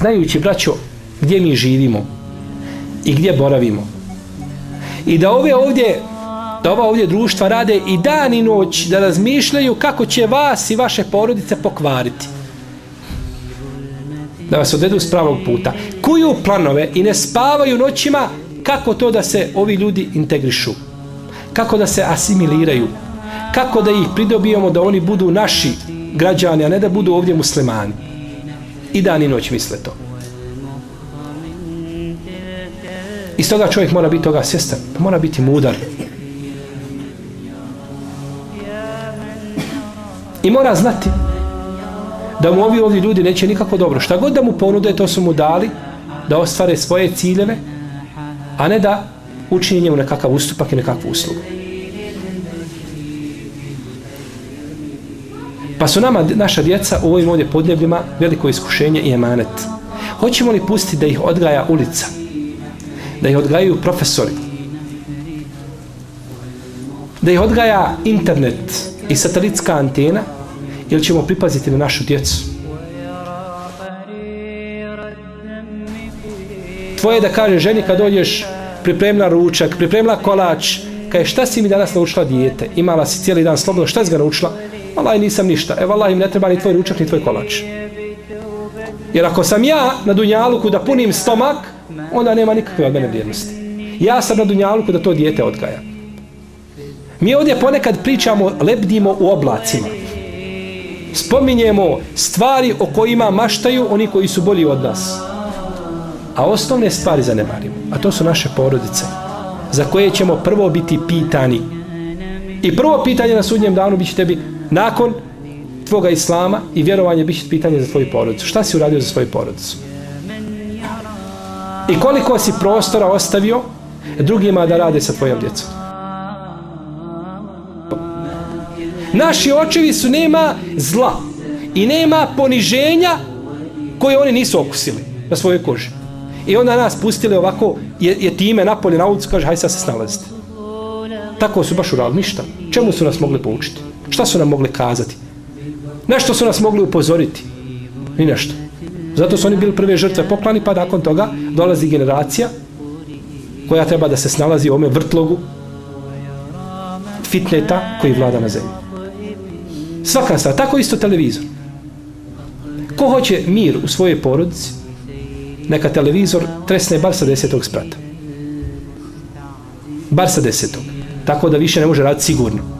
znajući, braćo, gdje mi živimo i gdje boravimo. I da ove ovdje da ova ovdje društva rade i dan i noć da razmišljaju kako će vas i vaše porodice pokvariti. Da vas odvedu s pravog puta. Kuju planove i ne spavaju noćima kako to da se ovi ljudi integrišu. Kako da se asimiliraju. Kako da ih pridobijemo da oni budu naši građani, a ne da budu ovdje muslimani. I dan i noć misle to. I stoga čovjek mora biti toga svjestan. Pa mora biti mudar. I mora znati da mu ovi ovdje ljudi neće nikako dobro. Šta god da mu ponude, to su mu dali da ostvare svoje ciljeve, a ne da učini njemu nekakav ustupak i nekakvu uslugu. Pa su nama, naša djeca, u ovim ovdje podnebljima veliko iskušenje i emanet. Hoćemo li pustiti da ih odgaja ulica? Da ih odgajaju profesori? Da ih odgaja internet i satelitska antena? Ili ćemo pripaziti na našu djecu? Tvoje da kaže ženi kad dođeš pripremila ručak, pripremila kolač, kaže šta si mi danas naučila dijete? Imala si cijeli dan slobodno, šta si ga naučila? Allah nisam ništa. E Allah im ne treba ni tvoj ručak, ni tvoj kolač. Jer ako sam ja na Dunjaluku da punim stomak, onda nema nikakve od mene vrijednosti. Ja sam na Dunjaluku da to dijete odgaja. Mi ovdje ponekad pričamo, lebdimo u oblacima. Spominjemo stvari o kojima maštaju oni koji su bolji od nas. A osnovne stvari zanemarimo. A to su naše porodice. Za koje ćemo prvo biti pitani. I prvo pitanje na sudnjem danu biće tebi nakon tvoga islama i vjerovanje biće pitanje za tvoju porodicu. Šta si uradio za svoju porodicu? I koliko si prostora ostavio drugima da rade sa tvojom djecom? Naši očevi su nema zla i nema poniženja koje oni nisu okusili na svojoj koži. I onda nas pustili ovako, je, je time napolje na ulicu, kaže, hajde sad se snalazite. Tako su baš uradili ništa. Čemu su nas mogli poučiti? Šta su nam mogli kazati? Nešto su nas mogli upozoriti? Ni nešto. Zato su oni bili prve žrtve poklani, pa nakon toga dolazi generacija koja treba da se snalazi u ome vrtlogu fitneta koji vlada na zemlji. Svaka stvar, tako isto televizor. Ko hoće mir u svojoj porodici, neka televizor tresne bar sa desetog sprata. Bar sa desetog. Tako da više ne može raditi sigurno.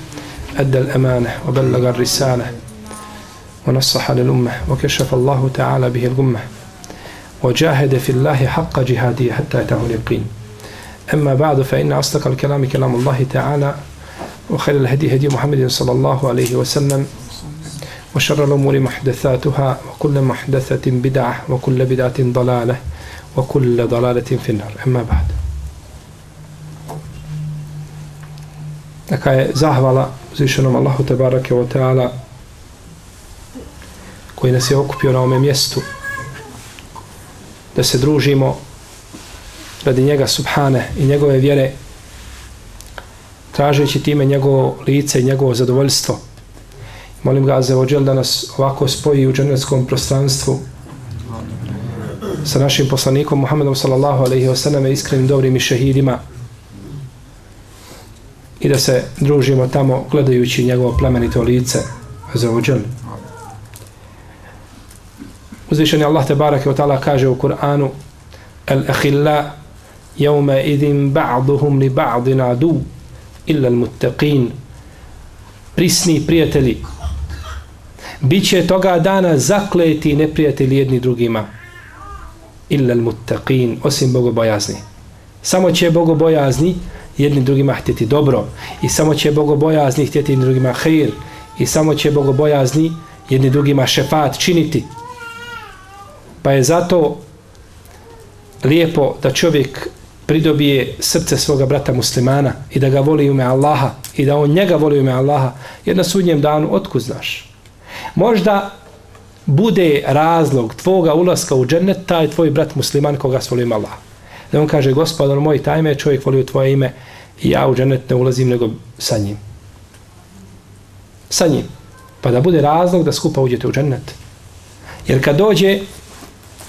أدى الأمانة وبلغ الرسالة ونصح للأمة وكشف الله تعالى به الغمة وجاهد في الله حق جهاده حتى أتاه اليقين. أما بعد فإن أصدق الكلام كلام الله تعالى وخير الهدي هدي محمد صلى الله عليه وسلم وشر الأمور محدثاتها وكل محدثة بدعة وكل بدعة ضلالة وكل ضلالة في النار. أما بعد. Neka je zahvala uzvišenom Allahu Tebarake o ta'ala koji nas je okupio na ome mjestu da se družimo radi njega subhane i njegove vjere tražeći time njegovo lice i njegovo zadovoljstvo. Molim ga za ođel da nas ovako spoji u dženevskom prostranstvu sa našim poslanikom Muhammedom sallallahu alaihi wasallam iskrenim dobrim i šehidima i da se družimo tamo gledajući njegovo plemenito lice za ođel uzvišeni Allah te barake wa ta'ala kaže u Kur'anu al-akhilla jevme idin ba'duhum li ba'din adu illa al-muttaqin prisni prijatelji Biće toga dana zakleti neprijatelji jedni drugima. Illa al-muttaqin, osim bogobojazni. Samo će bogobojazni jedni drugima htjeti dobro. I samo će bogobojazni htjeti jednim drugima hejr I samo će bogobojazni jedni drugima šefat činiti. Pa je zato lijepo da čovjek pridobije srce svoga brata muslimana i da ga voli ume Allaha i da on njega voli ume Allaha, jer na sudnjem danu otku znaš. Možda bude razlog tvoga ulaska u džennet taj tvoj brat musliman koga svoli ume Allaha. Da on kaže, gospodar moj, taj me čovjek voli u tvoje ime i ja u dženet ne ulazim nego sa njim. Sa njim. Pa da bude razlog da skupa uđete u džennet. Jer kad dođe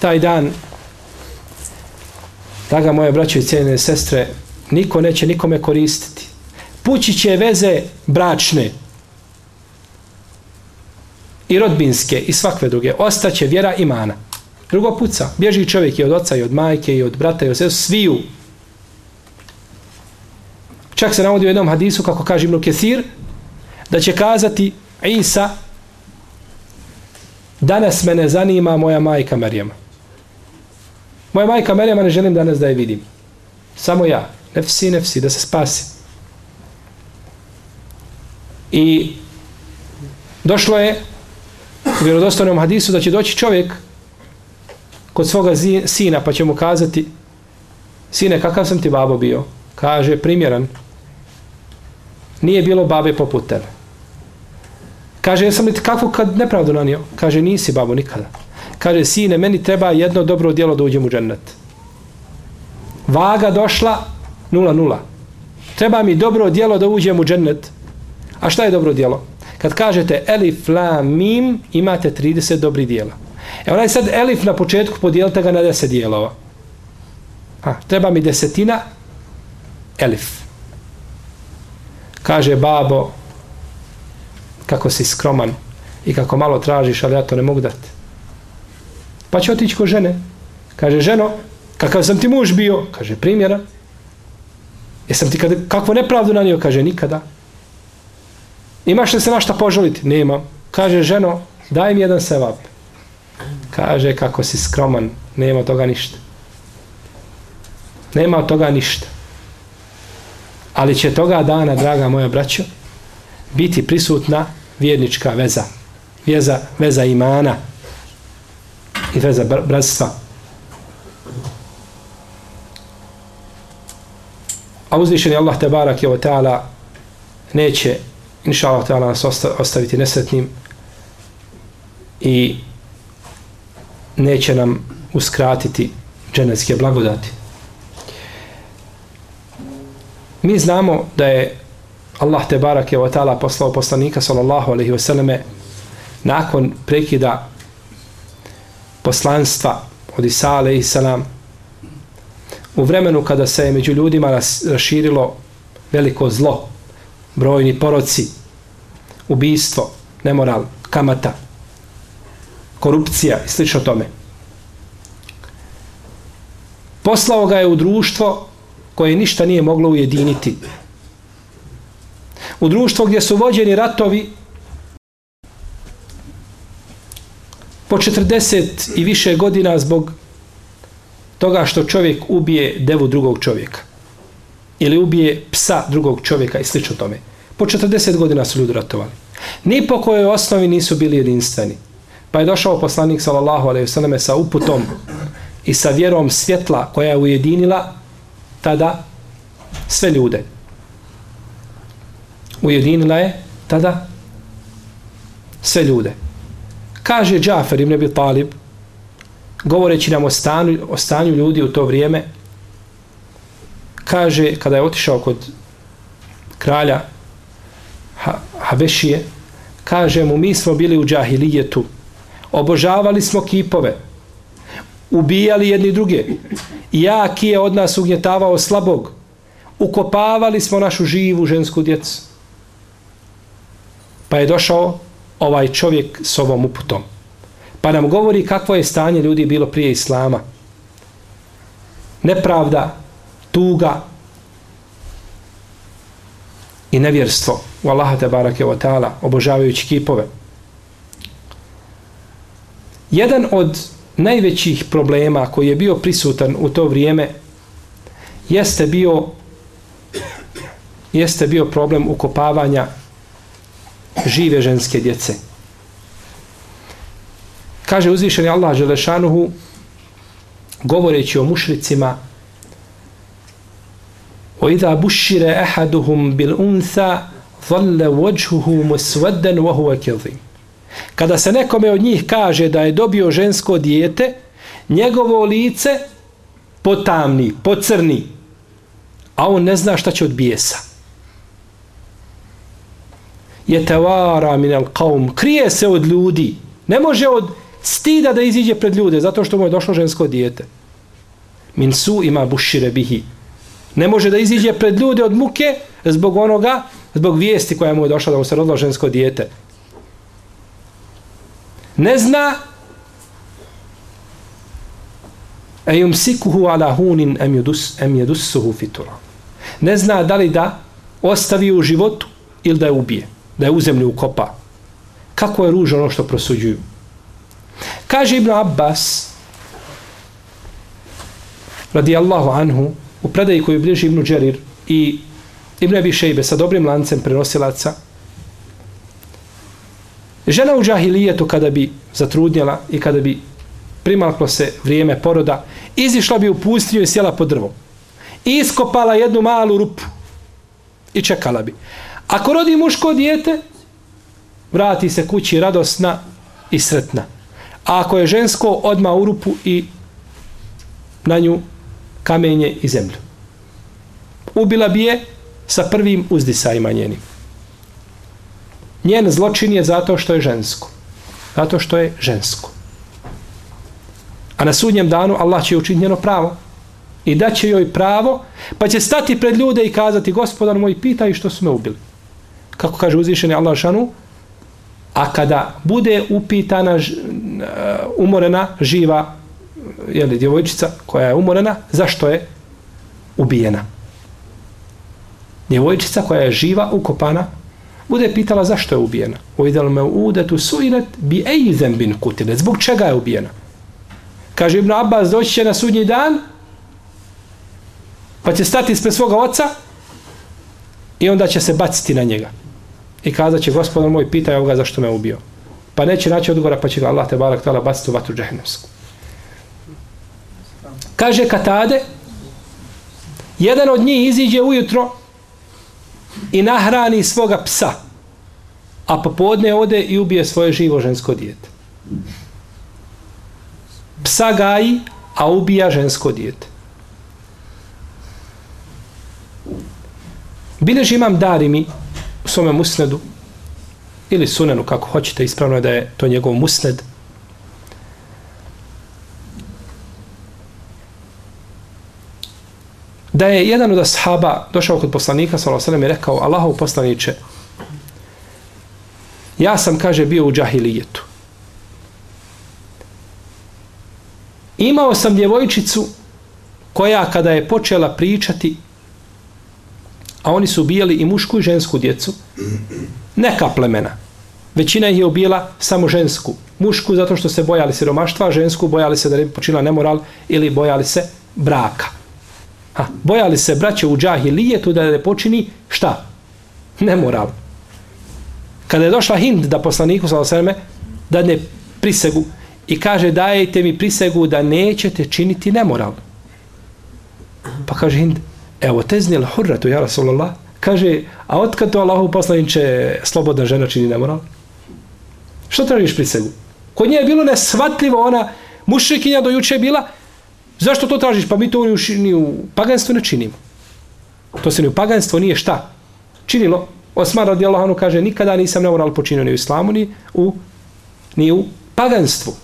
taj dan Draga moje braće i cijene sestre, niko neće nikome koristiti. Pući će veze bračne i rodbinske i svakve druge. Ostaće vjera imana. Drugo puca. Bježi čovjek i od oca i od majke i od brata i od sestru. Sviju. Čak se navodi u jednom hadisu, kako kaže Ibn Kethir, da će kazati Isa danas me ne zanima moja majka Marijama. Moja majka Marijama ne želim danas da je vidim. Samo ja. Nefsi, nefsi, da se spasi. I došlo je u vjerodostojnom hadisu da će doći čovjek kod svoga sina pa će mu kazati sine kakav sam ti babo bio kaže primjeran nije bilo babe poput tebe kaže jesam li ti kakvu kad nepravdu nanio kaže nisi babo nikada kaže, sine, meni treba jedno dobro djelo da uđem u džennet. Vaga došla, nula, nula. Treba mi dobro djelo da uđem u džennet. A šta je dobro djelo? Kad kažete elif, la, mim, imate 30 dobrih djela. E onaj sad elif na početku podijelite ga na 10 dijelova. A, treba mi desetina elif. Kaže babo, kako si skroman i kako malo tražiš, ali ja to ne mogu dati. Pa će otići ko žene. Kaže, ženo, kakav sam ti muž bio? Kaže, primjera. Jesam ti kada, kakvo nepravdu nanio? Kaže, nikada. Imaš li se na šta poželiti? Nema. Kaže, ženo, daj mi jedan sevap. Kaže, kako si skroman, nema toga ništa. Nema toga ništa. Ali će toga dana, draga moja braćo, biti prisutna vjernička veza. Veza, veza imana i veza bratstva. A uzvišeni Allah te barak je o ta'ala neće inša Allah ta'ala nas ostaviti nesretnim i neće nam uskratiti dženevske blagodati. Mi znamo da je Allah te barak je ta'ala poslao poslanika sallallahu alaihi wasallam nakon prekida poslanstva od Isa alaihi salam u vremenu kada se je među ljudima raširilo veliko zlo, brojni poroci, ubijstvo, nemoral, kamata, korupcija i slično tome. Poslao ga je u društvo koje ništa nije moglo ujediniti. U društvo gdje su vođeni ratovi po 40 i više godina zbog toga što čovjek ubije devu drugog čovjeka ili ubije psa drugog čovjeka i slično tome. Po 40 godina su ljudi ratovali. Ni po kojoj osnovi nisu bili jedinstveni. Pa je došao poslanik sallallahu alejhi ve selleme sa uputom i sa vjerom svjetla koja je ujedinila tada sve ljude. Ujedinila je tada sve ljude. Kaže Džafer ibn Abi Talib, govoreći nam o, stanju, o stanju ljudi u to vrijeme, kaže, kada je otišao kod kralja ha, Habešije, kaže mu, mi smo bili u džahilijetu, obožavali smo kipove, ubijali jedni druge, jaki je od nas ugnjetavao slabog, ukopavali smo našu živu žensku djecu. Pa je došao ovaj čovjek s ovom uputom. Pa nam govori kakvo je stanje ljudi bilo prije Islama. Nepravda, tuga i nevjerstvo u Allaha te barake wa ta'ala, obožavajući kipove. Jedan od najvećih problema koji je bio prisutan u to vrijeme jeste bio jeste bio problem ukopavanja žive ženske djece. Kaže uzvišeni Allah Želešanuhu govoreći o mušricima وَإِذَا بُشِّرَ أَحَدُهُمْ ahaduhum bil وَجْهُهُ dhalle وَهُوَ musvedden wa. Kada se nekome od njih kaže da je dobio žensko dijete, njegovo lice potamni, pocrni, a on ne zna šta će od bijesa. Je tevara min al qawm, krije se od ljudi, ne može od stida da iziđe pred ljude zato što mu je došlo žensko dijete. Min su ima bušire bihi. Ne može da iziđe pred ljude od muke zbog onoga, zbog vijesti koja mu je došla da mu se rodilo žensko dijete. Ne zna e yumsikuhu ala hunin am yudus am yadussuhu fi turab. Ne zna da li da ostavi u životu ili da je ubije, da je u zemlju ukopa. Kako je ružno ono što prosuđuju. Kaže Ibn Abbas radijallahu anhu u predaji koju bliži Ibn Đerir i Ibn Abi Šejbe sa dobrim lancem prenosilaca žena u džahilijetu kada bi zatrudnjela i kada bi primaklo se vrijeme poroda izišla bi u pustinju i sjela pod drvom iskopala jednu malu rupu i čekala bi. Ako rodi muško dijete vrati se kući radosna i sretna. A ako je žensko odma u rupu i na nju kamenje i zemlju. Ubila bi je sa prvim uzdisajima njenim njen zločin je zato što je žensko. Zato što je žensko. A na sudnjem danu Allah će učiniti njeno pravo. I da će joj pravo pa će stati pred ljude i kazati gospodar moj pitaj što su me ubili. Kako kaže uzvišeni Allah šanu a kada bude upitana uh, umorena živa jeli, djevojčica koja je umorena zašto je ubijena? Djevojčica koja je živa ukopana bude pitala zašto je ubijena. Uvidjela me udetu suilet bi ej bin kutile. Zbog čega je ubijena? Kaže Ibn Abbas doći će na sudnji dan pa će stati ispred svoga oca i onda će se baciti na njega. I kazat će gospodar moj pitaj ovoga zašto me ubio. Pa neće naći odgovora pa će ga Allah te barak tala baciti u vatru džahnemsku kaže Katade jedan od njih iziđe ujutro i nahrani svoga psa a popodne ode i ubije svoje živo žensko dijete psa gaji a ubija žensko dijete Bilež imam darimi u svome musnedu ili sunenu, kako hoćete, ispravno je da je to njegov musned. Da je jedan od ashaba došao kod poslanika, sallallahu alejhi i rekao, Allahov poslanice ja sam, kaže, bio u džahilijetu. Imao sam djevojčicu koja kada je počela pričati a oni su ubijali i mušku i žensku djecu, neka plemena. Većina ih je ubijala samo žensku. Mušku zato što se bojali siromaštva, žensku bojali se da ne bi počinila nemoral ili bojali se braka. Ha, bojali se braće u džahilijetu da ne počini šta? Nemoral. Kada je došla Hind da poslaniku sa osreme da ne prisegu i kaže dajte mi prisegu da nećete činiti nemoral. Pa kaže Hind, evo teznil hurratu, ja Rasulallah, kaže, a otkad to Allahu poslaniče slobodna žena čini nemoral? Što tražiš prisegu? Kod nje je bilo nesvatljivo, ona mušrikinja do juče bila, zašto to tražiš? Pa mi to ni u, ni u paganstvu ne činimo. To se ni u paganstvo nije šta? Činilo. Osman radi Allahanu kaže, nikada nisam nemoral počinio ni u islamu, ni u, ni u paganstvu.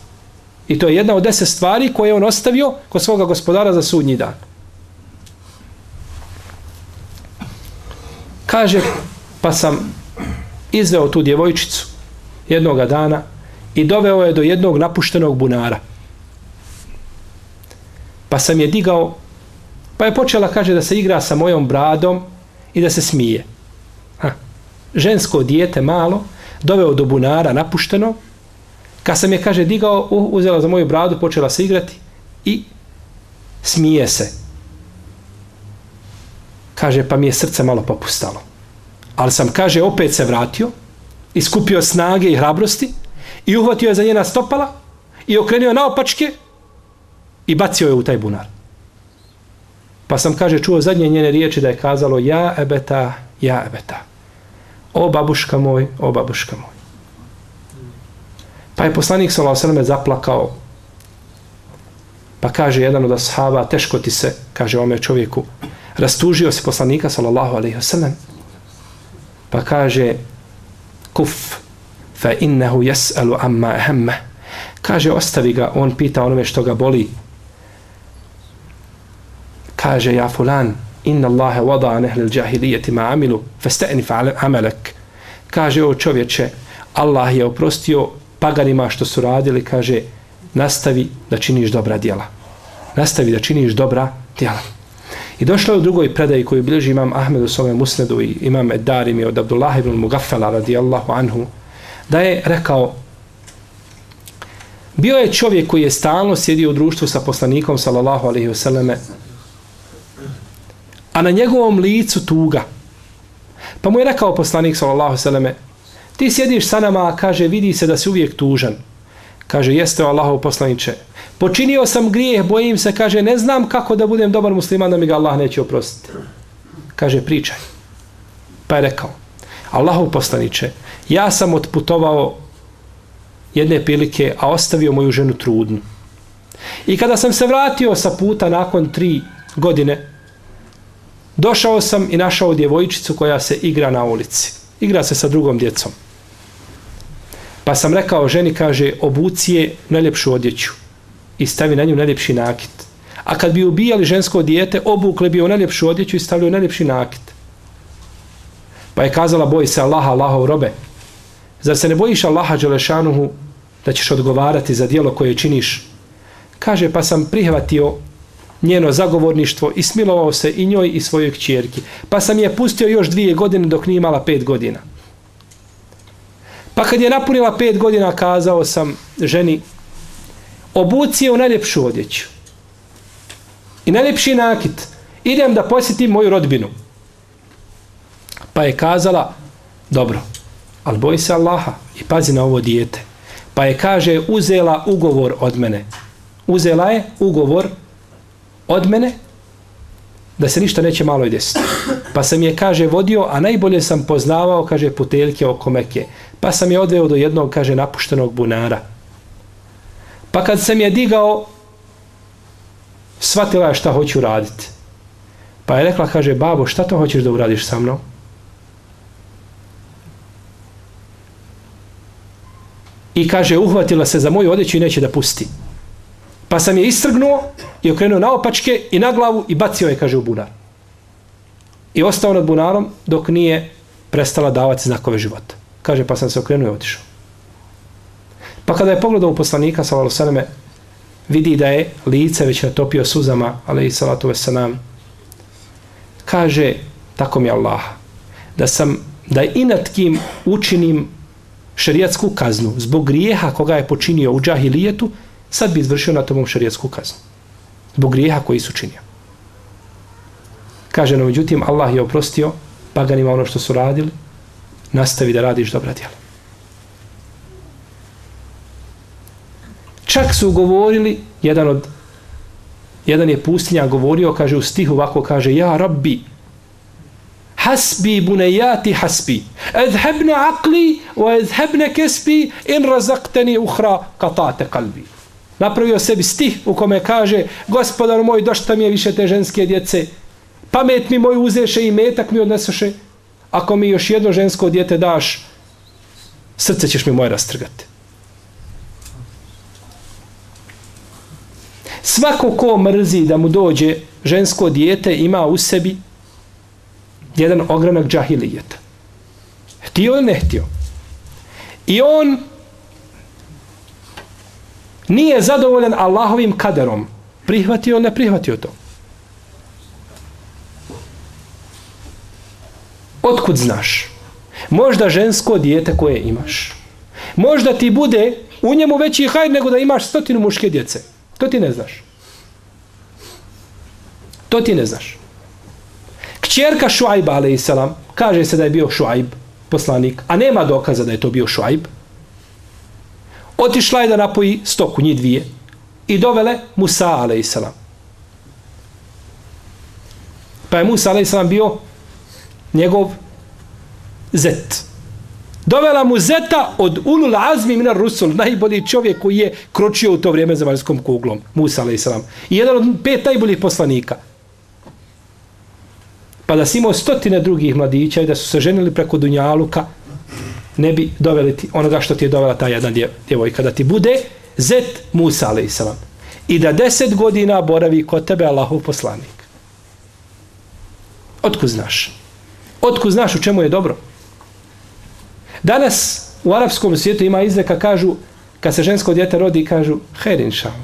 I to je jedna od deset stvari koje je on ostavio kod svoga gospodara za sudnji dan. Kaže, pa sam izveo tu djevojčicu jednoga dana i doveo je do jednog napuštenog bunara. Pa sam je digao, pa je počela, kaže, da se igra sa mojom bradom i da se smije. Ha. Žensko dijete malo, doveo do bunara napušteno, kad sam je, kaže, digao, uzela za moju bradu, počela se igrati i smije se kaže, pa mi je srce malo popustalo. Ali sam, kaže, opet se vratio, iskupio snage i hrabrosti i uhvatio je za njena stopala i okrenio naopačke i bacio je u taj bunar. Pa sam, kaže, čuo zadnje njene riječi da je kazalo ja ebeta, ja ebeta. O babuška moj, o babuška moj. Pa je poslanik s.a.v. zaplakao. Pa kaže jedan od ashaba, teško ti se, kaže ome čovjeku, rastužio se poslanika s.a.v. Pa kaže, kuf, fa innehu jes'alu amma ehemme. Kaže, ostavi ga, on pita onome što ga boli. Kaže, ja fulan, inna Allahe vada an ehlil džahilijeti ma amilu, festeni fa amelek. Kaže, o čovječe, Allah je oprostio paganima što su radili, kaže, nastavi da činiš dobra djela. Nastavi da činiš dobra djela. I došlo je u drugoj predaji koju bilježi imam Ahmed u svome musnedu i imam Eddarim od Abdullah ibn Mugaffala radijallahu anhu, da je rekao, bio je čovjek koji je stalno sjedio u društvu sa poslanikom sallallahu alaihi wasallame, a na njegovom licu tuga. Pa mu je rekao poslanik sallallahu seleme, ti sjediš sa nama, kaže, vidi se da si uvijek tužan. Kaže, jeste Allahov poslaniče. Počinio sam grijeh, bojim se, kaže, ne znam kako da budem dobar musliman da mi ga Allah neće oprostiti. Kaže, pričaj. Pa je rekao, Allahov poslaniče, ja sam otputovao jedne prilike, a ostavio moju ženu trudnu. I kada sam se vratio sa puta nakon tri godine, došao sam i našao djevojčicu koja se igra na ulici. Igra se sa drugom djecom. Pa sam rekao ženi, kaže, obuci je najljepšu odjeću i stavi na nju najljepši nakit. A kad bi ubijali žensko dijete, obukle bi u najljepšu odjeću i stavili u najljepši nakit. Pa je kazala, boj se Allaha, Allahov robe. Zar se ne bojiš Allaha Đelešanuhu da ćeš odgovarati za dijelo koje činiš? Kaže, pa sam prihvatio njeno zagovorništvo i smilovao se i njoj i svojoj kćerki. Pa sam je pustio još dvije godine dok nije imala pet godina. Pa kad je napunila pet godina, kazao sam ženi, obuci je u najljepšu odjeću. I najljepši nakit. Idem da posjetim moju rodbinu. Pa je kazala, dobro, ali boj se Allaha i pazi na ovo dijete. Pa je, kaže, uzela ugovor od mene. Uzela je ugovor od mene da se ništa neće malo i desiti. Pa sam je, kaže, vodio, a najbolje sam poznavao, kaže, puteljke oko meke. Pa sam je odveo do jednog, kaže, napuštenog bunara. Pa kad sam je digao, shvatila je šta hoću raditi. Pa je rekla, kaže, babo, šta to hoćeš da uradiš sa mnom? I kaže, uhvatila se za moju odjeću i neće da pusti. Pa sam je istrgnuo i okrenuo na opačke i na glavu i bacio je, kaže, u bunar. I ostao nad bunarom dok nije prestala davati znakove života. Kaže, pa sam se okrenuo i otišao. Pa kada je pogledao u poslanika, sallahu sveme, vidi da je lice već natopio suzama, ali i salatu veselam. kaže, tako mi Allah, da sam, da je nad učinim šerijatsku kaznu zbog grijeha koga je počinio u džahilijetu, sad bi izvršio na tomom šarijetsku kaznu. Zbog grijeha koji su činio. Kaže, no međutim, Allah je oprostio paganima ono što su radili, nastavi da radiš dobra djela. Čak su govorili, jedan od jedan je pustinja govorio, kaže u stihu ovako, kaže, ja rabbi, hasbi bunejati hasbi, edhebne akli, o edhebne kesbi, in razakteni uhra katate kalbi. Napravio sebi stih u kome kaže, gospodar moj, došta mi je više te ženske djece, pamet mi moj uzeše i metak mi odnesoše, ako mi još jedno žensko djete daš, srce ćeš mi moje rastrgati. Svako ko mrzi da mu dođe žensko dijete ima u sebi jedan ogranak džahilijeta. Htio ili ne htio? I on nije zadovoljan Allahovim kaderom. Prihvatio ili ne prihvatio to? Otkud znaš? Možda žensko dijete koje imaš. Možda ti bude u njemu veći hajr nego da imaš stotinu muške djece. To ti ne znaš. To ti ne znaš. Kćerka Šuajba, alaihissalam, kaže se da je bio Šuajb, poslanik, a nema dokaza da je to bio Šuajb. Otišla je da napoji stoku, njih dvije. I dovele Musa, a.s. Pa je Musa, a.s. bio njegov zet. Dovela mu zeta od ulul azmi minar rusul, najbolji čovjek koji je kročio u to vrijeme za vanjskom kuglom, Musa, a.s. I jedan od pet najboljih poslanika. Pa da si imao stotine drugih mladića i da su se ženili preko Dunjaluka, ne bi doveli ti onoga što ti je dovela ta jedna djevojka, da ti bude zet Musa, a.s. I da deset godina boravi kod tebe Allahov poslanik. Otkud znaš? Otkud znaš u čemu je dobro? Danas u arapskom svijetu ima izreka, kažu, kad se žensko djete rodi, kažu, her inšallah.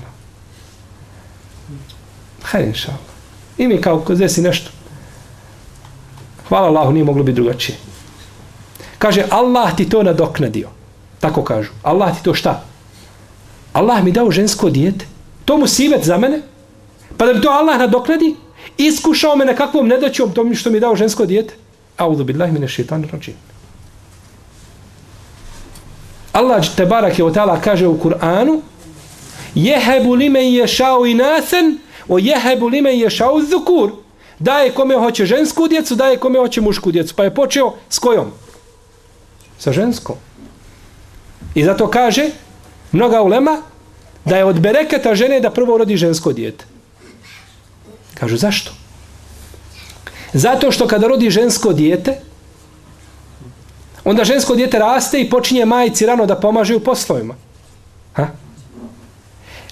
Her inšallah. I mi kao, desi nešto. Hvala Allahu, nije moglo biti drugačije. Kaže, Allah ti to nadoknadio. Tako kažu. Allah ti to šta? Allah mi dao žensko dijete. To mu sivet za mene. Pa da bi to Allah nadoknadi, iskušao me na kakvom nedaćom tom što mi dao žensko dijete. Audu billahi mine šeitan rajim. Allah te barak je tala kaže u Kur'anu jehebu li men ješao nasen o jehebu li men ješao zukur daje kome hoće žensku djecu daje kome hoće mušku djecu pa je počeo s kojom? Sa ženskom i zato kaže mnoga ulema da je od bereketa žene da prvo rodi žensko dijete kažu zašto? zato što kada rodi žensko dijete onda žensko dijete raste i počinje majici rano da pomaže u poslovima. Ha?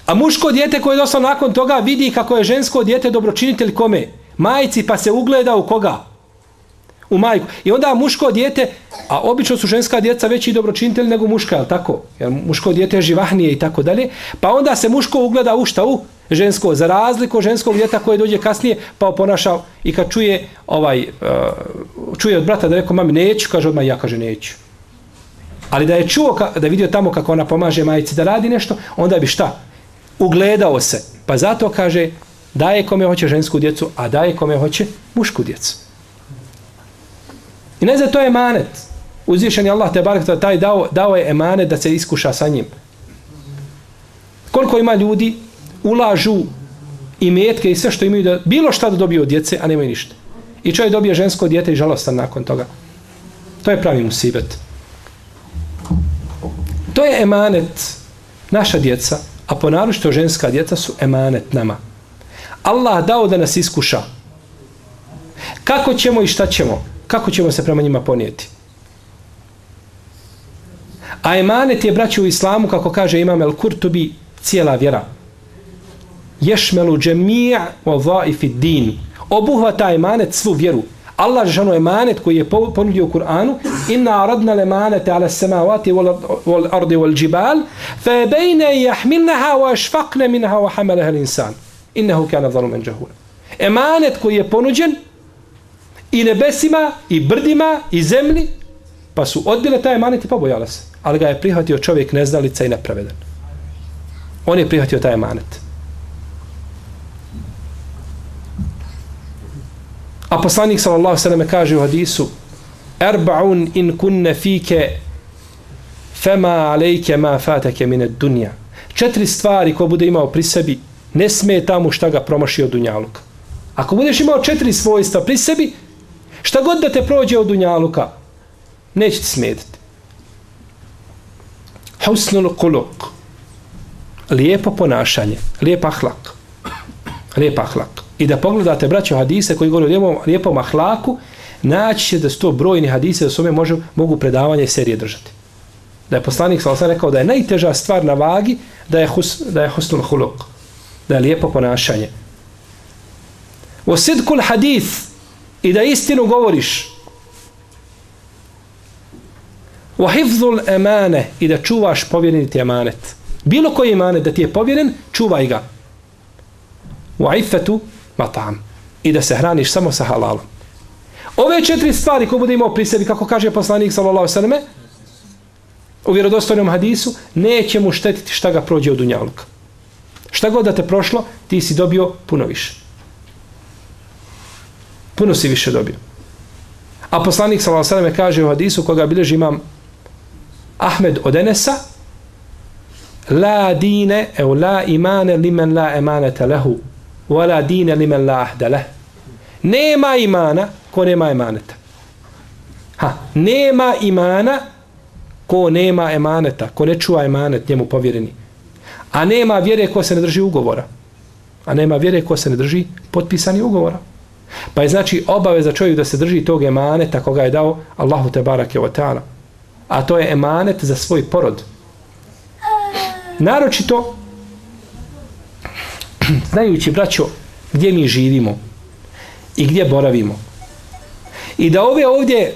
A muško dijete koje je došlo nakon toga vidi kako je žensko dijete dobročinitelj kome? Majici pa se ugleda u koga? U majku. I onda muško dijete, a obično su ženska djeca veći dobročinitelj nego muška, je tako? Jer muško dijete je živahnije i tako dalje. Pa onda se muško ugleda u šta? U žensko. Za razliku ženskog djeta koje dođe kasnije pa oponaša i kad čuje ovaj e, čuje od brata da rekao mami neću, kaže odmah ja kaže neću. Ali da je čuo, da je vidio tamo kako ona pomaže majici da radi nešto, onda bi šta? Ugledao se. Pa zato kaže daje kome hoće žensku djecu, a daje kome hoće mušku djecu. I ne za to je emanet. Uzvišen je Allah te barak taj dao, dao je emanet da se iskuša sa njim. Koliko ima ljudi ulažu i metke i sve što imaju da bilo šta da dobiju od djece, a nemaju ništa. I čovjek dobije žensko djete i žalostan nakon toga. To je pravi musibet. To je emanet naša djeca, a po što ženska djeca su emanet nama. Allah dao da nas iskuša. Kako ćemo i šta ćemo? Kako ćemo se prema njima ponijeti? A emanet je, braći u islamu, kako kaže imam El Kurtubi, cijela vjera ješmelu džemija o dhaifi din. Obuhvata emanet svu vjeru. Allah žano emanet koji je ponudio u Kur'anu inna aradna lemanete ala samavati wal ardi wal džibal fe bejne jahmilnaha wa šfakne minha wa hamalaha l'insan. Innehu kana zalumen džahura Emanet koji je ponuđen i nebesima, i brdima, i zemlji, pa su odbile taj emanet i pobojala se. Ali ga je prihvatio čovjek neznalica i nepravedan. On je prihvatio taj emanet. A poslanik sallallahu sallam kaže u hadisu Erba'un in kunne fike fema alejke ma fatake mine dunja. Četiri stvari ko bude imao pri sebi ne smije tamo šta ga promaši od dunjaluka. Ako budeš imao četiri svojstva pri sebi, šta god da te prođe od dunjaluka, neće ti smetiti. Husnul kuluk. Lijepo ponašanje. Lijep ahlak. Lijep ahlak i da pogledate braćo hadise koji govore o lijepom, lijepom ahlaku, naći će da su to brojni hadise da su ome može, mogu predavanje i serije držati. Da je poslanik sa rekao da je najteža stvar na vagi da je, hus, da je husnul huluk, da je lijepo ponašanje. O sidkul hadith i da istinu govoriš. Wa hifzul emane i da čuvaš povjereniti emanet. Bilo koji emanet da ti je povjeren, čuvaj ga. Wa ifetu matam i da se hraniš samo sa halalom. Ove četiri stvari ko bude imao pri sebi, kako kaže poslanik sallallahu sallam, u vjerodostojnom hadisu, neće mu štetiti šta ga prođe od unjavluka. Šta god da te prošlo, ti si dobio puno više. Puno si više dobio. A poslanik sallallahu sallam kaže u hadisu koga bilježi imam Ahmed od Enesa, la dine, evo la imane limen la emanete lehu, wa la dine limen la ahde leh. Nema imana ko nema emaneta. Ha, nema imana ko nema emaneta, ko ne čuva emanet njemu povjereni. A nema vjere ko se ne drži ugovora. A nema vjere ko se ne drži potpisani ugovora. Pa je znači obaveza čovjek da se drži tog emaneta koga je dao Allahu te barake o ta'ala. A to je emanet za svoj porod. Naročito znajući braćo gdje mi živimo i gdje boravimo. I da ove ovdje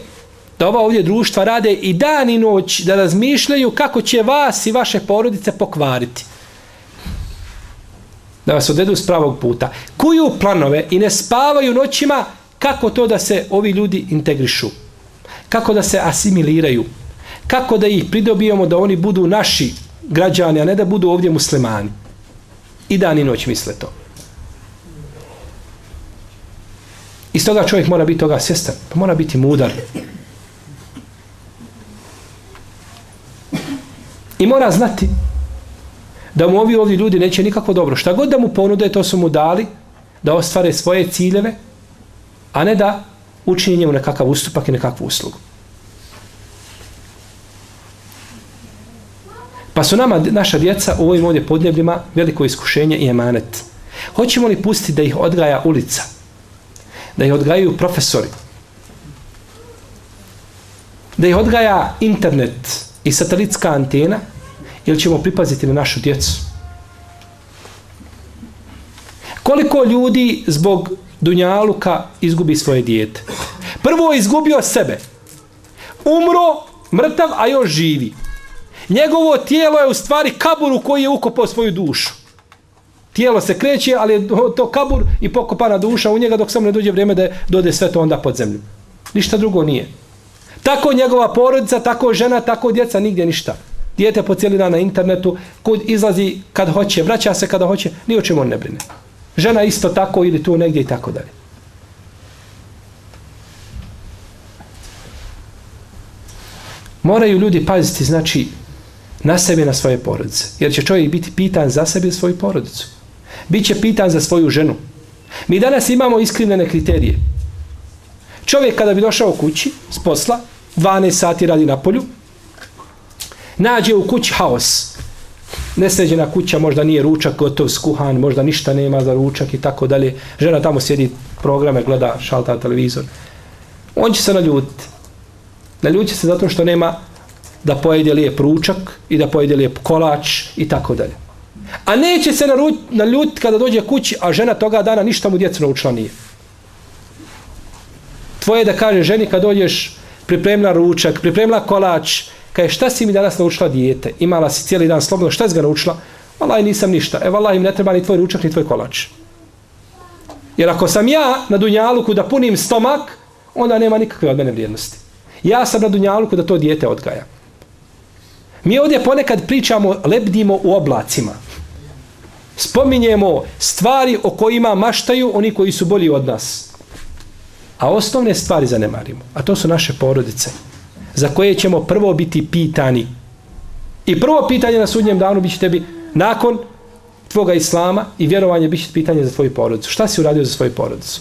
da ova ovdje društva rade i dan i noć da razmišljaju kako će vas i vaše porodice pokvariti. Da vas odvedu s pravog puta. Kuju planove i ne spavaju noćima kako to da se ovi ljudi integrišu. Kako da se asimiliraju. Kako da ih pridobijemo da oni budu naši građani, a ne da budu ovdje muslimani. I dan i noć misle to. Iz toga čovjek mora biti toga svjestan. Pa mora biti mudar. I mora znati da mu ovi ovdje ljudi neće nikako dobro. Šta god da mu ponude, to su mu dali da ostvare svoje ciljeve, a ne da učini njemu nekakav ustupak i nekakvu uslugu. Pa su nama, naša djeca, u ovim ovdje podnebljima veliko iskušenje i emanet. Hoćemo li pustiti da ih odgaja ulica? Da ih odgajaju profesori? Da ih odgaja internet? i satelitska antena ili ćemo pripaziti na našu djecu? Koliko ljudi zbog Dunjaluka izgubi svoje dijete? Prvo je izgubio sebe. Umro, mrtav, a još živi. Njegovo tijelo je u stvari kabur u koji je ukopao svoju dušu. Tijelo se kreće, ali je to kabur i pokopana duša u njega dok samo ne dođe vrijeme da dode sve to onda pod zemlju. Ništa drugo nije. Tako njegova porodica, tako žena, tako djeca, nigdje ništa. Dijete po cijeli dan na internetu, kud izlazi kad hoće, vraća se kada hoće, ni o čemu on ne brine. Žena isto tako ili tu negdje i tako dalje. Moraju ljudi paziti, znači, na sebe na svoje porodice. Jer će čovjek biti pitan za sebe i svoju porodicu. Biće pitan za svoju ženu. Mi danas imamo iskrivljene kriterije. Čovjek kada bi došao kući s posla, 12 sati radi na polju, nađe u kući haos. Nesređena kuća, možda nije ručak gotov skuhan, možda ništa nema za ručak i tako dalje. Žena tamo sjedi programe, gleda, šalta televizor. On će se naljutiti. Naljutiti se zato što nema da pojede lijep ručak i da pojede lijep kolač i tako dalje. A neće se naljutiti kada dođe kući, a žena toga dana ništa mu djecu naučila nije. Tvoje da kaže ženi kad dođeš pripremila ručak, pripremila kolač, kaže šta si mi danas naučila dijete? Imala si cijeli dan slobodno, šta si ga naučila? Valaj nisam ništa. E valaj im ne treba ni tvoj ručak ni tvoj kolač. Jer ako sam ja na Dunjaluku da punim stomak, onda nema nikakve od mene vrijednosti. Ja sam na Dunjaluku da to dijete odgaja. Mi ovdje ponekad pričamo, lebdimo u oblacima. Spominjemo stvari o kojima maštaju oni koji su bolji od nas. A osnovne stvari zanemarimo. A to su naše porodice. Za koje ćemo prvo biti pitani. I prvo pitanje na sudnjem danu biće tebi nakon tvoga islama i vjerovanje biće pitanje za tvoju porodicu. Šta si uradio za svoju porodicu?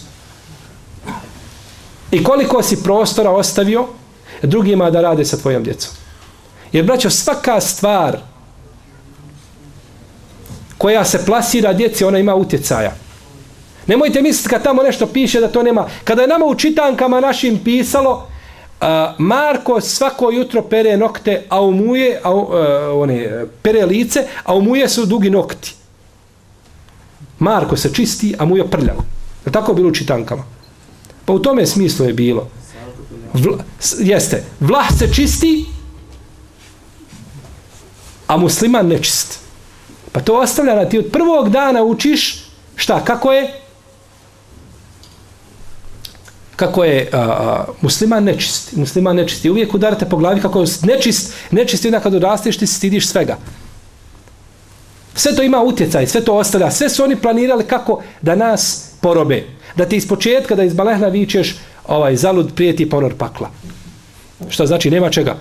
I koliko si prostora ostavio drugima da rade sa tvojom djecom? Jer, braćo, svaka stvar koja se plasira djeci, ona ima utjecaja. Nemojte misliti kad tamo nešto piše da to nema. Kada je nama u čitankama našim pisalo A, Marko svako jutro pere nokte, a umuje, a, uh, one, e, pere lice, a umuje su dugi nokti. Marko se čisti, a mu je prljavo. Je tako bilo u čitankama? Pa u tome smislu je bilo. Vla, jeste, vlah se čisti, a musliman nečist. Pa to ostavlja na ti od prvog dana učiš šta, kako je? Kako je a, a, musliman nečist. Musliman nečist. I uvijek udarate po glavi kako je nečist, nečist je onda kad odrasteš ti stidiš svega. Sve to ima utjecaj, sve to ostavlja. Sve su oni planirali kako da nas porobe. Da ti iz početka, da iz balehna vičeš ovaj, zalud prijeti ponor pakla. Što znači nema čega?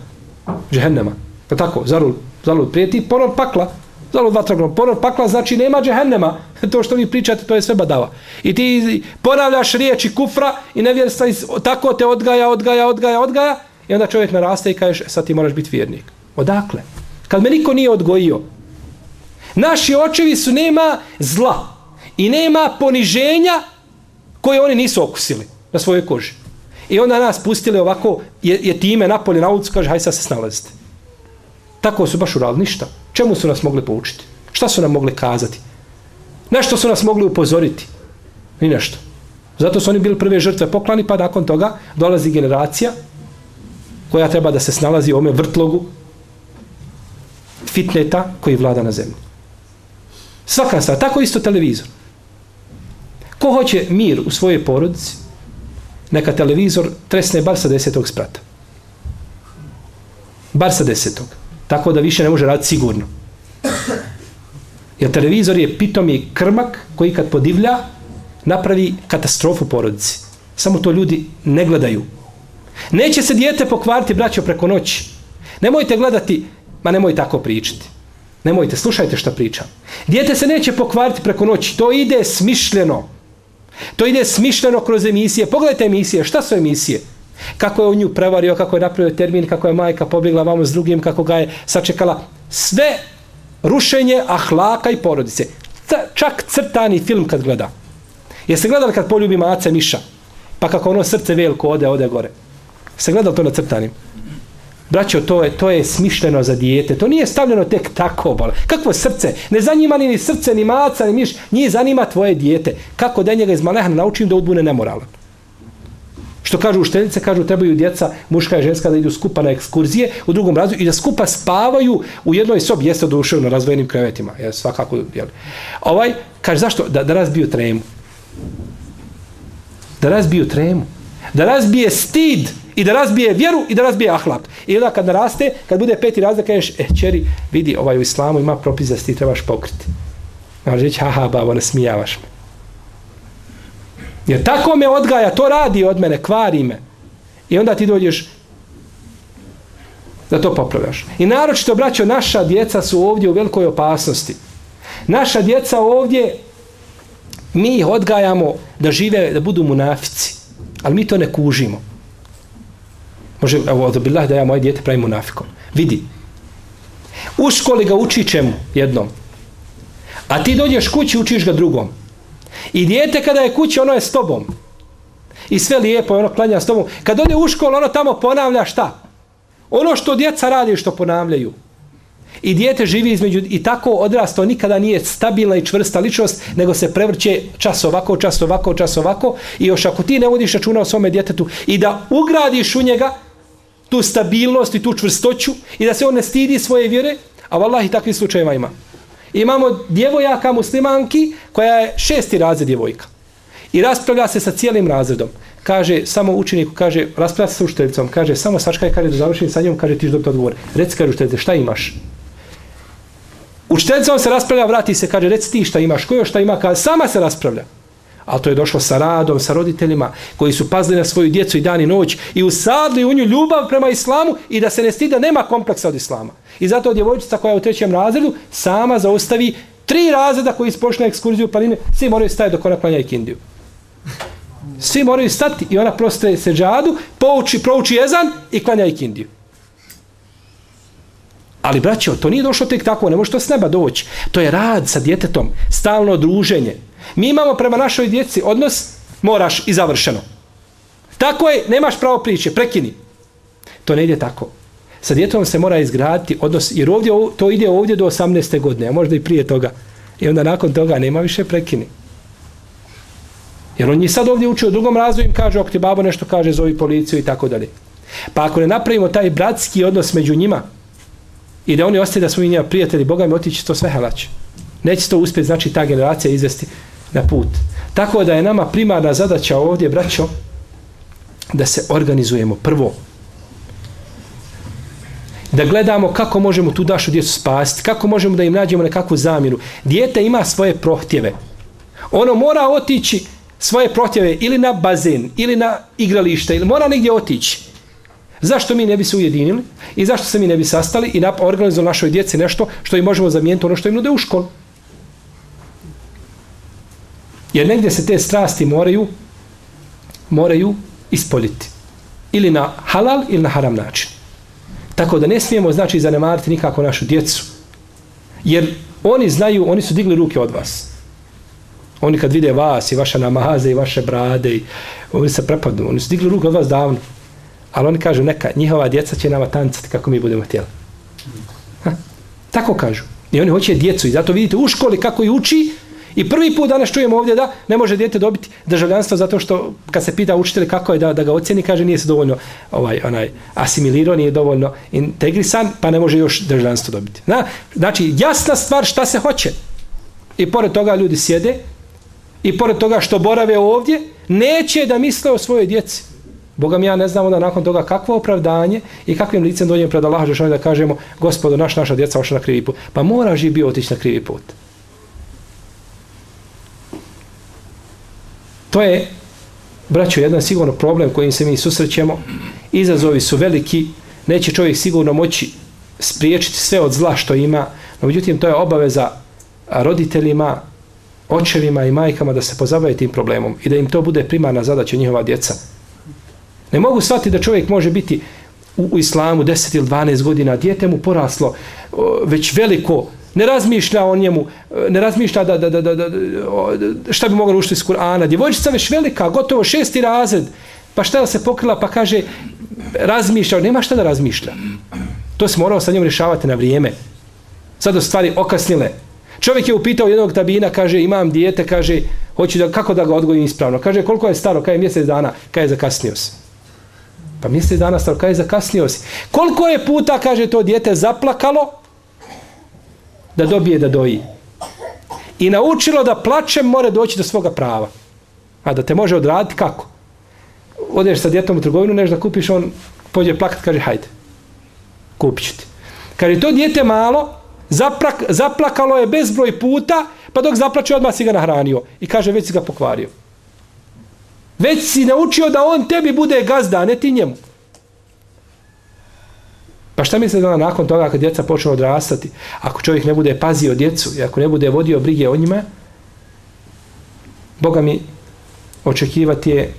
Džehennema. Pa tako, zalud, zalud prijeti ponor pakla. Zalo vatrogon. Ponor pakla znači nema džehennema. To što vi pričate, to je sve badava. I ti ponavljaš riječi kufra i nevjerstva tako te odgaja, odgaja, odgaja, odgaja. I onda čovjek naraste i kažeš, e, sad ti moraš biti vjernik. Odakle? Kad me niko nije odgojio. Naši očevi su nema zla i nema poniženja koje oni nisu okusili na svojoj koži. I onda nas pustili ovako, je, je time napolje na ulicu, kaže, haj sad se snalazite. Tako su baš uradili ništa. Čemu su nas mogli poučiti? Šta su nam mogli kazati? Nešto su nas mogli upozoriti? Ni nešto. Zato su oni bili prve žrtve poklani, pa nakon toga dolazi generacija koja treba da se snalazi u ome vrtlogu fitneta koji vlada na zemlji. Svaka stvar, tako isto televizor. Ko hoće mir u svojoj porodici, neka televizor tresne bar sa desetog sprata. Bar sa desetog. Tako da više ne može raditi sigurno. Jer televizor je pitom krmak koji kad podivlja napravi katastrofu porodici. Samo to ljudi ne gledaju. Neće se dijete pokvariti, braćo, preko noći. Nemojte gledati, ma nemoj tako pričati. Nemojte, slušajte šta pričam. Dijete se neće pokvariti preko noći. To ide smišljeno. To ide smišljeno kroz emisije. Pogledajte emisije. Šta su emisije? Kako je on nju prevario, kako je napravio termin, kako je majka pobjegla vamo s drugim, kako ga je sačekala. Sve rušenje ahlaka i porodice. Čak crtani film kad gleda. Jeste gledali kad poljubi maca miša? Pa kako ono srce veliko ode, ode gore. Se gledali to na crtanim? Braćo, to je, to je smišljeno za dijete. To nije stavljeno tek tako, bol. Kakvo srce? Ne zanima ni srce, ni maca, ni miš. Nije zanima tvoje dijete. Kako da njega iz malehna naučim da udbune nemoralan? Što kažu ušteljice, kažu trebaju djeca, muška i ženska da idu skupa na ekskurzije u drugom razvoju i da skupa spavaju u jednoj sobi, jeste dušev na ono, razvojenim krevetima. Je, svakako, jel. Ovaj, kaže, zašto? Da, da razbiju tremu. Da razbiju tremu. Da razbije stid i da razbije vjeru i da razbije ahlak. I onda kad naraste, kad bude peti razred, kažeš, eh, čeri, vidi, ovaj u islamu ima propis da ti trebaš pokriti. Znači, reći, haha, babo, ne smijavaš me. Jer tako me odgaja, to radi od mene, kvari me. I onda ti dođeš da to popravljaš. I naročito, braćo, naša djeca su ovdje u velikoj opasnosti. Naša djeca ovdje, mi ih odgajamo da žive, da budu munafici. Ali mi to ne kužimo. Može, evo, odobillah da ja moje djete pravim munafikom. Vidi. U školi ga uči čemu? Jednom. A ti dođeš kući, učiš ga drugom. I dijete kada je kući, ono je s tobom. I sve lijepo, ono klanja s tobom. Kad ode u školu, ono tamo ponavlja šta? Ono što djeca radi, što ponavljaju. I dijete živi između, i tako odrasto nikada nije stabilna i čvrsta ličnost, nego se prevrće čas ovako, čas ovako, čas ovako. I još ako ti ne vodiš računa o svome djetetu i da ugradiš u njega tu stabilnost i tu čvrstoću i da se on ne stidi svoje vjere, a vallahi takvi slučajeva ima. Imamo djevojaka muslimanki koja je šesti razred djevojka. I raspravlja se sa cijelim razredom. Kaže, samo učeniku, kaže, raspravlja se sa učiteljicom, kaže, samo sačkaj, kaže, da završim sa njom, kaže, ti što odgovor. Reci, kaže, učiteljice, šta imaš? Učiteljica se raspravlja, vrati se, kaže, reci ti šta imaš, ko još šta ima, kaže, sama se raspravlja. Ali to je došlo sa radom, sa roditeljima koji su pazili na svoju djecu i dan i noć i usadli u nju ljubav prema islamu i da se ne stida, nema kompleksa od islama. I zato djevojčica koja je u trećem razredu sama zaustavi tri razreda koji ispošle ekskurziju planine, svi moraju stajati dok ona klanja ikindiju. Svi moraju stati i ona proste seđadu, pouči, prouči jezan i klanja ikindiju. Ali, braćo, to nije došlo tek tako, ne može to s neba doći. To je rad sa djetetom, stalno druženje. Mi imamo prema našoj djeci odnos, moraš i završeno. Tako je, nemaš pravo priče, prekini. To ne ide tako. Sa djetom se mora izgraditi odnos, jer ovdje, to ide ovdje do 18. godine, a možda i prije toga. I onda nakon toga nema više prekini. Jer on je sad ovdje učio u drugom razvoju im kaže, ok ti babo nešto kaže, zovi policiju i tako dalje. Pa ako ne napravimo taj bratski odnos među njima i da oni ostaju da smo i njima prijatelji, Boga mi otići to sve helać. Neće to uspjeti, znači ta generacija izvesti na put. Tako da je nama primarna zadaća ovdje, braćo, da se organizujemo prvo. Da gledamo kako možemo tu dašu djecu spasiti, kako možemo da im nađemo nekakvu zamjeru. Dijete ima svoje prohtjeve. Ono mora otići svoje prohtjeve ili na bazen, ili na igralište, ili mora negdje otići. Zašto mi ne bi se ujedinili i zašto se mi ne bi sastali i organizovali našoj djeci nešto što im možemo zamijeniti ono što im nude u školu. Jer negdje se te strasti moraju moraju ispoljiti. Ili na halal ili na haram način. Tako da ne smijemo znači zanemariti nikako našu djecu. Jer oni znaju, oni su digli ruke od vas. Oni kad vide vas i vaše namaze i vaše brade, i, oni se prepadnu. Oni su digli ruke od vas davno. Ali oni kažu, neka, njihova djeca će nama tancati kako mi budemo htjeli. Ha? Tako kažu. I oni hoće djecu. I zato vidite u školi kako i uči. I prvi put danas čujemo ovdje da ne može dijete dobiti državljanstvo zato što kad se pita učitelj kako je da, da ga ocjeni, kaže nije se dovoljno ovaj, onaj, asimilirao, nije dovoljno integrisan, pa ne može još državljanstvo dobiti. Na, znači, jasna stvar šta se hoće. I pored toga ljudi sjede i pored toga što borave ovdje, neće da misle o svojoj djeci. Boga mi ja ne znamo da nakon toga kakvo opravdanje i kakvim licem dođem pred Allah da kažemo gospodo, naš, naša djeca ošla na krivi put. Pa mora i bio otići na krivi put. To je, braćo, jedan sigurno problem kojim se mi susrećemo. Izazovi su veliki, neće čovjek sigurno moći spriječiti sve od zla što ima, no međutim to je obaveza roditeljima, očevima i majkama da se pozabave tim problemom i da im to bude primarna zadaća njihova djeca. Ne mogu shvatiti da čovjek može biti u, u islamu 10 ili 12 godina, djete mu poraslo već veliko, ne razmišlja o njemu, e, ne razmišlja da, da, da, da, da, šta bi moglo učiti iz Kur'ana. Djevojčica već velika, gotovo šesti razred, pa šta da se pokrila, pa kaže, razmišlja, nema šta da razmišlja. To se morao sa njom rješavati na vrijeme. Sad stvari okasnile. Čovjek je upitao jednog tabina, kaže, imam dijete, kaže, hoću da, kako da ga odgojim ispravno. Kaže, koliko je staro, kaže, mjesec dana, kaže, je zakasnio se. Pa mjesec dana staro, kaže, je zakasnio se. Koliko je puta, kaže, to dijete zaplakalo, da dobije da doji. I naučilo da plače more doći do svoga prava. A da te može odraditi kako? Odeš sa djetom u trgovinu, nešto da kupiš, on pođe plakat, kaže hajde, kupit ću ti. Kad je to djete malo, zaprak, zaplakalo je bezbroj puta, pa dok zaplače odmah si ga nahranio. I kaže, već si ga pokvario. Već si naučio da on tebi bude gazda, a ne ti njemu. Pa šta misle da nakon toga kad djeca počnu odrastati, ako čovjek ne bude pazio djecu i ako ne bude vodio brige o njima, Boga mi očekivati je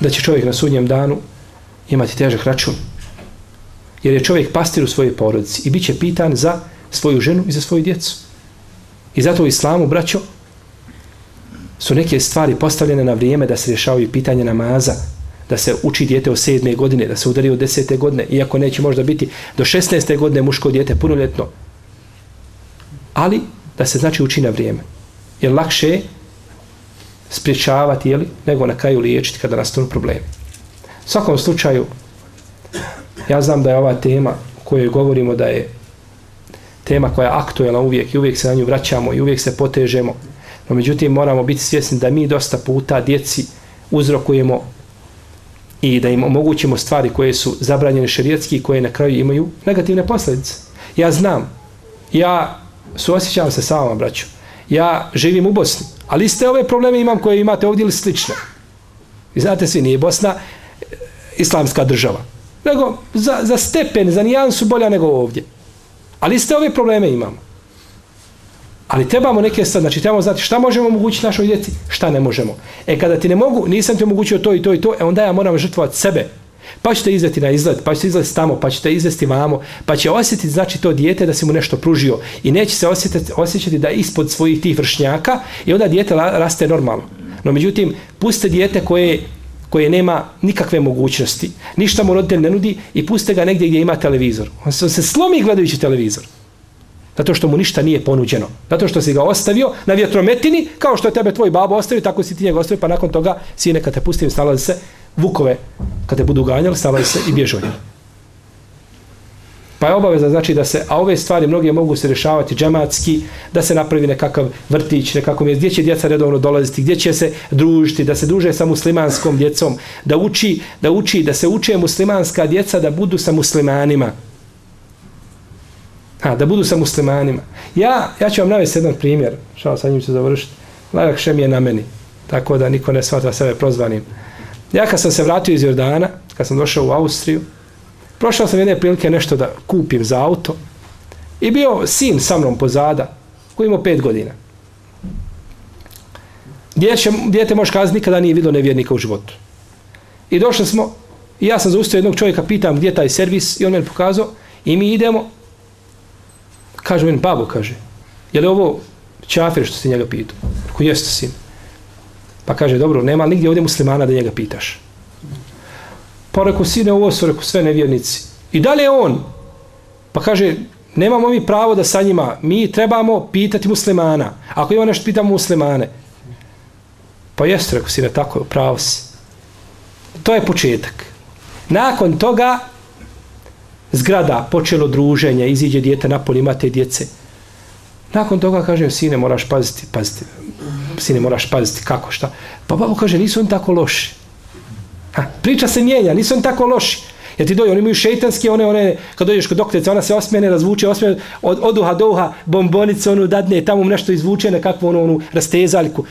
da će čovjek na sudnjem danu imati težak račun. Jer je čovjek pastir u svojoj porodici i bit će pitan za svoju ženu i za svoju djecu. I zato u islamu, braćo, su neke stvari postavljene na vrijeme da se rješavaju pitanje namaza, da se uči dijete od sedme godine, da se udari od desete godine, iako neće možda biti do šestneste godine muško dijete punoljetno. Ali da se znači uči na vrijeme. Jer lakše je spriječavati, jeli, nego na kraju liječiti kada nastanu problemi. U svakom slučaju, ja znam da je ova tema o kojoj govorimo da je tema koja je aktuelna uvijek i uvijek se na nju vraćamo i uvijek se potežemo. No međutim, moramo biti svjesni da mi dosta puta djeci uzrokujemo i da im omogućimo stvari koje su zabranjene šerijetski i koje na kraju imaju negativne posljedice. Ja znam, ja suosjećavam se sa vama, braću. Ja živim u Bosni, ali iste ove probleme imam koje imate ovdje ili slične. I znate svi, nije Bosna e, islamska država. Nego za, za stepen, za nijansu bolja nego ovdje. Ali iste ove probleme imamo. Ali trebamo neke sad, znači trebamo znati šta možemo omogućiti našoj djeci, šta ne možemo. E kada ti ne mogu, nisam ti omogućio to i to i to, e onda ja moram žrtvovati sebe. Pa ćete izleti na izgled, pa ćete izvesti tamo, pa ćete izvesti vamo, pa će osjetiti znači to dijete da se mu nešto pružio i neće se osjetiti, osjećati da ispod svojih tih vršnjaka i onda dijete raste normalno. No međutim, puste dijete koje koje nema nikakve mogućnosti, ništa mu roditelj ne nudi i puste ga negdje gdje ima televizor. On se slomi gledajući televizor. Zato što mu ništa nije ponuđeno. Zato što si ga ostavio na vjetrometini, kao što tebe tvoj babo ostavio, tako si ti njega ostavio, pa nakon toga, sine, kad te pustim, stalaze se vukove, kad te budu ganjali, stalaze se i bježu Pa je obaveza, znači, da se, a ove stvari mnoge mogu se rješavati džematski, da se napravi nekakav vrtić, nekako mjesto, gdje će djeca redovno dolaziti, gdje će se družiti, da se druže sa muslimanskom djecom, da uči, da uči, da se uče muslimanska djeca da budu sa muslimanima, Ha, da budu sa muslimanima. Ja, ja ću vam navesti jedan primjer, šao sa njim ću završiti. Najlakše mi je na meni, tako da niko ne smatra sebe prozvanim. Ja kad sam se vratio iz Jordana, kad sam došao u Austriju, prošao sam jedne prilike nešto da kupim za auto i bio sin sa mnom pozada, koji imao pet godina. Dječe, djete može kazati nikada nije vidio nevjernika u životu. I došli smo, i ja sam zaustio jednog čovjeka, pitam gdje je taj servis, i on meni pokazao, i mi idemo, kaže meni, babo, kaže, je li ovo čafir što si njega pitao? Ko jeste sin? Pa kaže, dobro, nema nigdje ovdje muslimana da njega pitaš. Pa rekao, sine, ovo su rekao, sve nevjernici. I dalje on. Pa kaže, nemamo mi pravo da sa njima, mi trebamo pitati muslimana. Ako ima nešto, pitamo muslimane. Pa jeste, rekao, sine, tako je, pravo si. To je početak. Nakon toga, zgrada, počelo druženje, iziđe dijete napolje, imate djece. Nakon toga kažem, sine, moraš paziti, paziti, sine, moraš paziti, kako, šta. Pa babo kaže, nisu oni tako loši. Ha, priča se mijenja, nisu oni tako loši. Ja ti dođe, oni imaju šeitanske, one, one, kad dođeš kod doktorice, ona se osmene, razvuče, osmene, od, od uha do uha, bombonice, onu dadne, tamo nešto izvuče, nekakvu ono, onu, onu rastezaljku.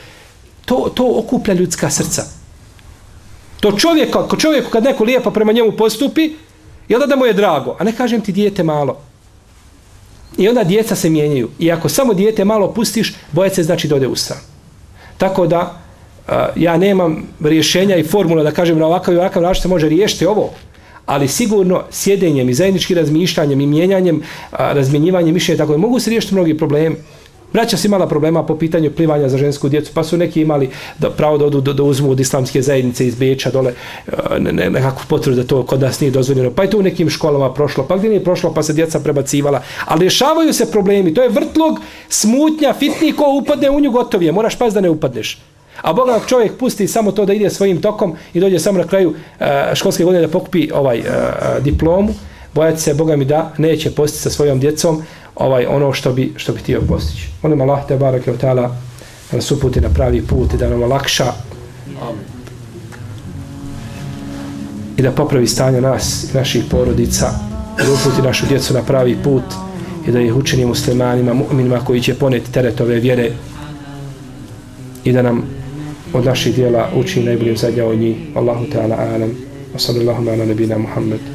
To, to okuplja ljudska srca. To čovjek, ko čovjeku kad neko lijepo prema njemu postupi, I onda da mu je drago? A ne kažem ti dijete malo. I onda djeca se mijenjaju. I ako samo dijete malo pustiš, boje se znači dode u stan. Tako da, ja nemam rješenja i formula da kažem na ovakav i ovakav način se može riješiti ovo. Ali sigurno sjedenjem i zajedničkim razmišljanjem i mijenjanjem, razmjenjivanjem mišljenja, tako da mogu se riješiti mnogi problemi. Braća su imala problema po pitanju plivanja za žensku djecu, pa su neki imali da pravo da odu da, da uzmu od islamske zajednice iz Beča dole e, ne, ne, nekakvu potvrdu da to kod nas nije dozvoljeno. Pa je to u nekim školama prošlo, pa gdje nije prošlo, pa se djeca prebacivala. Ali rješavaju se problemi. To je vrtlog, smutnja, fitni, ko upadne u nju gotovije. Moraš pas da ne upadneš. A Boga ako čovjek pusti samo to da ide svojim tokom i dođe samo na kraju e, školske godine da pokupi ovaj e, diplomu, bojati se Boga mi da neće postići sa svojom djecom ovaj ono što bi što bi htio postići. Molim Allah te bareke ve taala da nas uputi na pravi put i da nam olakša. I da popravi stanje nas i naših porodica, da uputi našu djecu na pravi put i da ih učini muslimanima, mu'minima koji će poneti teret ove vjere i da nam od naših dijela uči najboljim zadnja od njih. Allahu Teala alam. Wa sallallahu ala nabina Muhammedu